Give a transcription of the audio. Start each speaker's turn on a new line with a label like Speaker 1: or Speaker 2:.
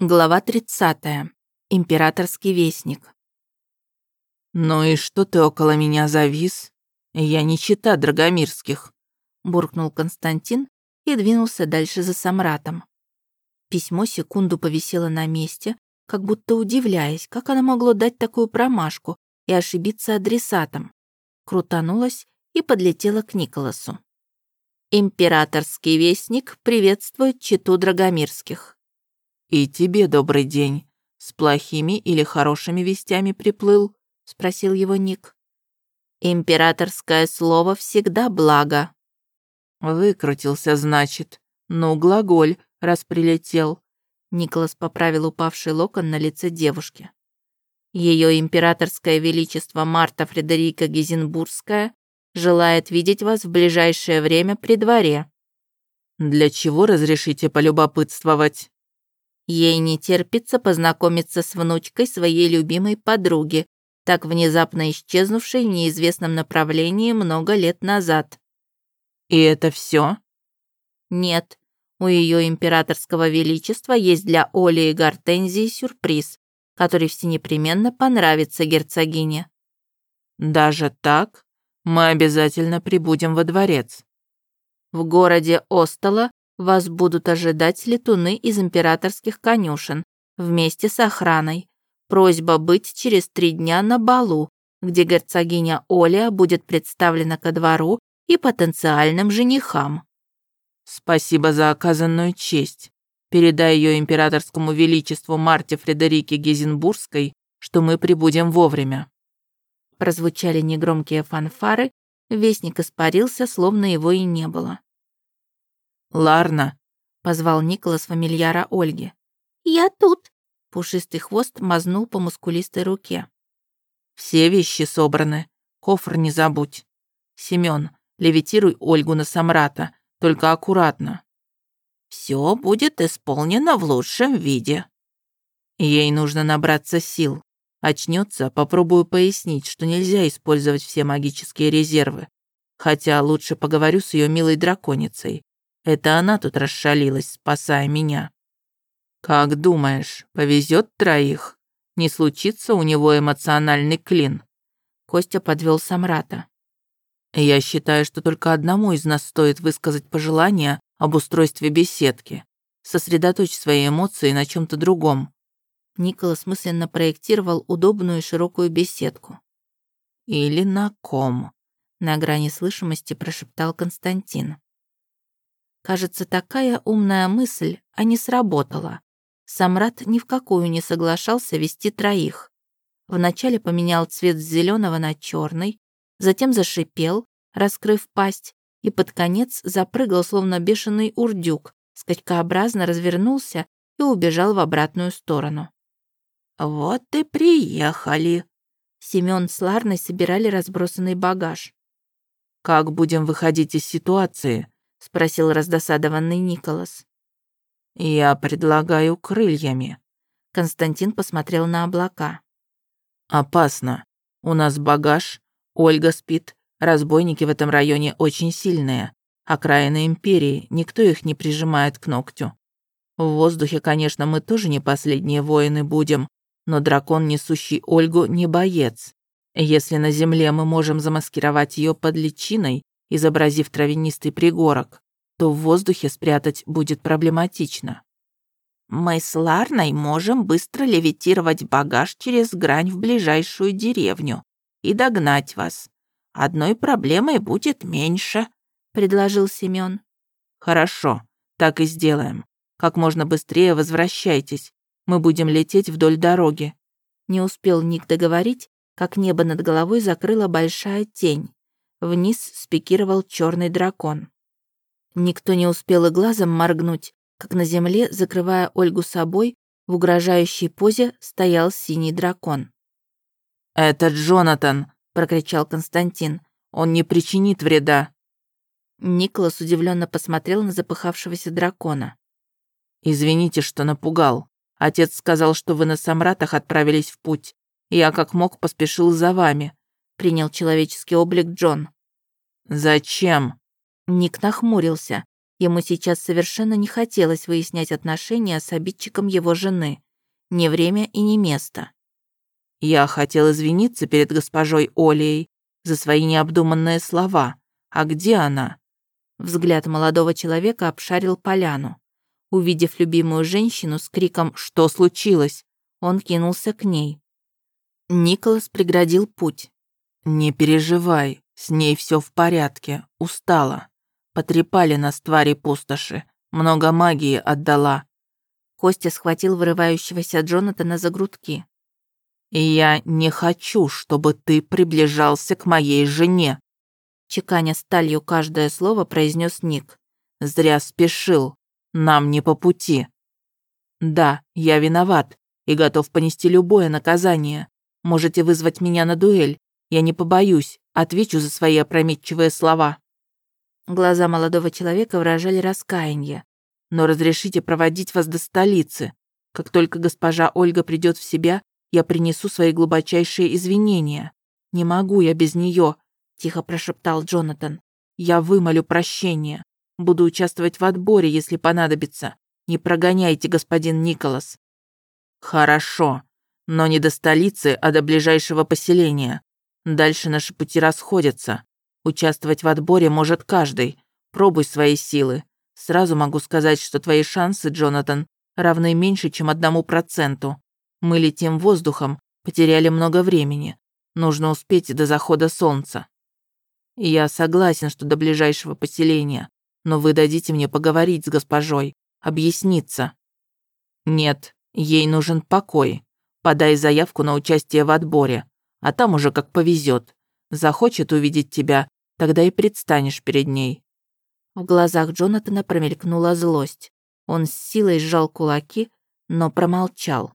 Speaker 1: Глава 30. Императорский вестник.
Speaker 2: «Ну и что ты около меня завис? Я не чита Драгомирских», — буркнул Константин и двинулся дальше за Самратом.
Speaker 1: Письмо секунду повисело на месте, как будто удивляясь, как оно могло дать такую промашку и ошибиться адресатом. Крутанулось и подлетело к Николасу. «Императорский вестник приветствует читу Драгомирских».
Speaker 2: «И тебе добрый день. С плохими или хорошими вестями приплыл?» — спросил его Ник.
Speaker 1: «Императорское слово всегда благо».
Speaker 2: «Выкрутился, значит. Ну, глаголь, раз прилетел».
Speaker 1: Николас поправил упавший локон на лице девушки. Ее императорское величество Марта Фредерика Гизенбургская желает видеть вас в ближайшее время при дворе».
Speaker 2: «Для чего разрешите полюбопытствовать?»
Speaker 1: Ей не терпится познакомиться с внучкой своей любимой подруги, так внезапно исчезнувшей в неизвестном направлении много лет назад.
Speaker 2: «И это все?
Speaker 1: «Нет. У ее императорского величества есть для Оли и Гортензии сюрприз, который все непременно понравится герцогине».
Speaker 2: «Даже так? Мы обязательно прибудем во дворец».
Speaker 1: В городе Остола вас будут ожидать летуны из императорских конюшен вместе с охраной. Просьба быть через три дня на балу, где герцогиня Оля будет представлена ко двору и потенциальным женихам.
Speaker 2: Спасибо за оказанную честь. Передай ее императорскому величеству Марте Фредерике Гезенбургской, что мы прибудем вовремя.
Speaker 1: Прозвучали негромкие фанфары, вестник испарился, словно его и не было.
Speaker 2: «Ларна!»
Speaker 1: — позвал Николас фамильяра Ольги.
Speaker 3: «Я тут!»
Speaker 1: — пушистый хвост мазнул по мускулистой руке.
Speaker 2: «Все вещи собраны. Кофр не забудь. Семён, левитируй Ольгу на Самрата, только аккуратно».
Speaker 3: «Все будет исполнено в лучшем виде».
Speaker 2: Ей нужно набраться сил. Очнется, попробую пояснить, что нельзя использовать все магические резервы. Хотя лучше поговорю с ее милой драконицей. Это она тут расшалилась, спасая меня. Как думаешь, повезет троих? Не случится у него эмоциональный клин?
Speaker 1: Костя подвел Самрата.
Speaker 2: Я считаю, что только одному из нас стоит высказать пожелание об устройстве беседки. Сосредоточь свои эмоции на чем то другом.
Speaker 1: Николас мысленно проектировал удобную широкую беседку.
Speaker 2: «Или на ком?» — на грани слышимости прошептал Константин.
Speaker 1: Кажется, такая умная мысль, а не сработала. Самрат ни в какую не соглашался вести троих. Вначале поменял цвет с зеленого на черный, затем зашипел, раскрыв пасть, и под конец запрыгал, словно бешеный урдюк, скачкообразно развернулся и убежал в обратную сторону.
Speaker 3: «Вот и приехали!»
Speaker 1: Семён с Ларной собирали разбросанный багаж.
Speaker 2: «Как будем выходить из ситуации?»
Speaker 1: — спросил раздосадованный Николас.
Speaker 2: «Я предлагаю крыльями».
Speaker 1: Константин посмотрел на облака.
Speaker 2: «Опасно. У нас багаж, Ольга спит, разбойники в этом районе очень сильные. Окраины империи, никто их не прижимает к ногтю. В воздухе, конечно, мы тоже не последние воины будем, но дракон, несущий Ольгу, не боец. Если на земле мы можем замаскировать ее под личиной, изобразив травянистый пригорок, то в воздухе спрятать будет проблематично.
Speaker 3: Мы с Ларной можем быстро левитировать багаж через грань в ближайшую деревню и догнать вас. Одной проблемой будет меньше», — предложил Семён.
Speaker 2: «Хорошо, так и сделаем. Как можно быстрее возвращайтесь. Мы будем лететь вдоль дороги».
Speaker 1: Не успел Ник договорить, как небо над головой закрыла большая тень. Вниз спикировал черный дракон. Никто не успел и глазом моргнуть, как на земле, закрывая Ольгу собой, в угрожающей позе стоял синий дракон.
Speaker 2: «Это Джонатан!» — прокричал Константин. «Он не причинит вреда!»
Speaker 1: Николас удивленно посмотрел на запыхавшегося дракона.
Speaker 2: «Извините, что напугал. Отец сказал, что вы на Самратах отправились в путь. Я как мог поспешил за вами
Speaker 1: принял человеческий облик Джон.
Speaker 2: «Зачем?»
Speaker 1: Ник нахмурился. Ему сейчас совершенно не хотелось выяснять отношения с обидчиком его жены. Не время и не место.
Speaker 2: «Я хотел извиниться перед госпожой Олией за свои необдуманные слова. А где она?»
Speaker 1: Взгляд молодого человека обшарил поляну. Увидев любимую женщину с криком «Что случилось?», он кинулся к ней. Николас преградил путь.
Speaker 2: «Не переживай, с ней все в порядке, устала. Потрепали нас твари пустоши, много магии отдала».
Speaker 1: Костя схватил вырывающегося Джонатана за грудки.
Speaker 2: «И я не хочу, чтобы ты приближался к моей жене»,
Speaker 1: чеканя сталью каждое слово, произнес Ник.
Speaker 2: «Зря спешил. Нам не по пути». «Да, я виноват и готов понести любое наказание. Можете вызвать меня на дуэль. Я не побоюсь, отвечу за свои опрометчивые слова».
Speaker 1: Глаза молодого человека выражали раскаяние.
Speaker 2: «Но разрешите проводить вас до столицы. Как только госпожа Ольга придет в себя, я принесу свои глубочайшие извинения. Не могу я без нее», — тихо прошептал Джонатан. «Я вымолю прощение. Буду участвовать в отборе, если понадобится. Не прогоняйте, господин Николас». «Хорошо, но не до столицы, а до ближайшего поселения. Дальше наши пути расходятся. Участвовать в отборе может каждый. Пробуй свои силы. Сразу могу сказать, что твои шансы, Джонатан, равны меньше, чем одному проценту. Мы летим воздухом, потеряли много времени. Нужно успеть до захода солнца. Я согласен, что до ближайшего поселения, но вы дадите мне поговорить с госпожой, объясниться. Нет, Ей нужен покой. Подай заявку на участие в отборе, а там уже как повезет. Захочет увидеть тебя, тогда и предстанешь перед ней».
Speaker 1: В глазах Джонатана промелькнула злость. Он с силой сжал кулаки, но промолчал.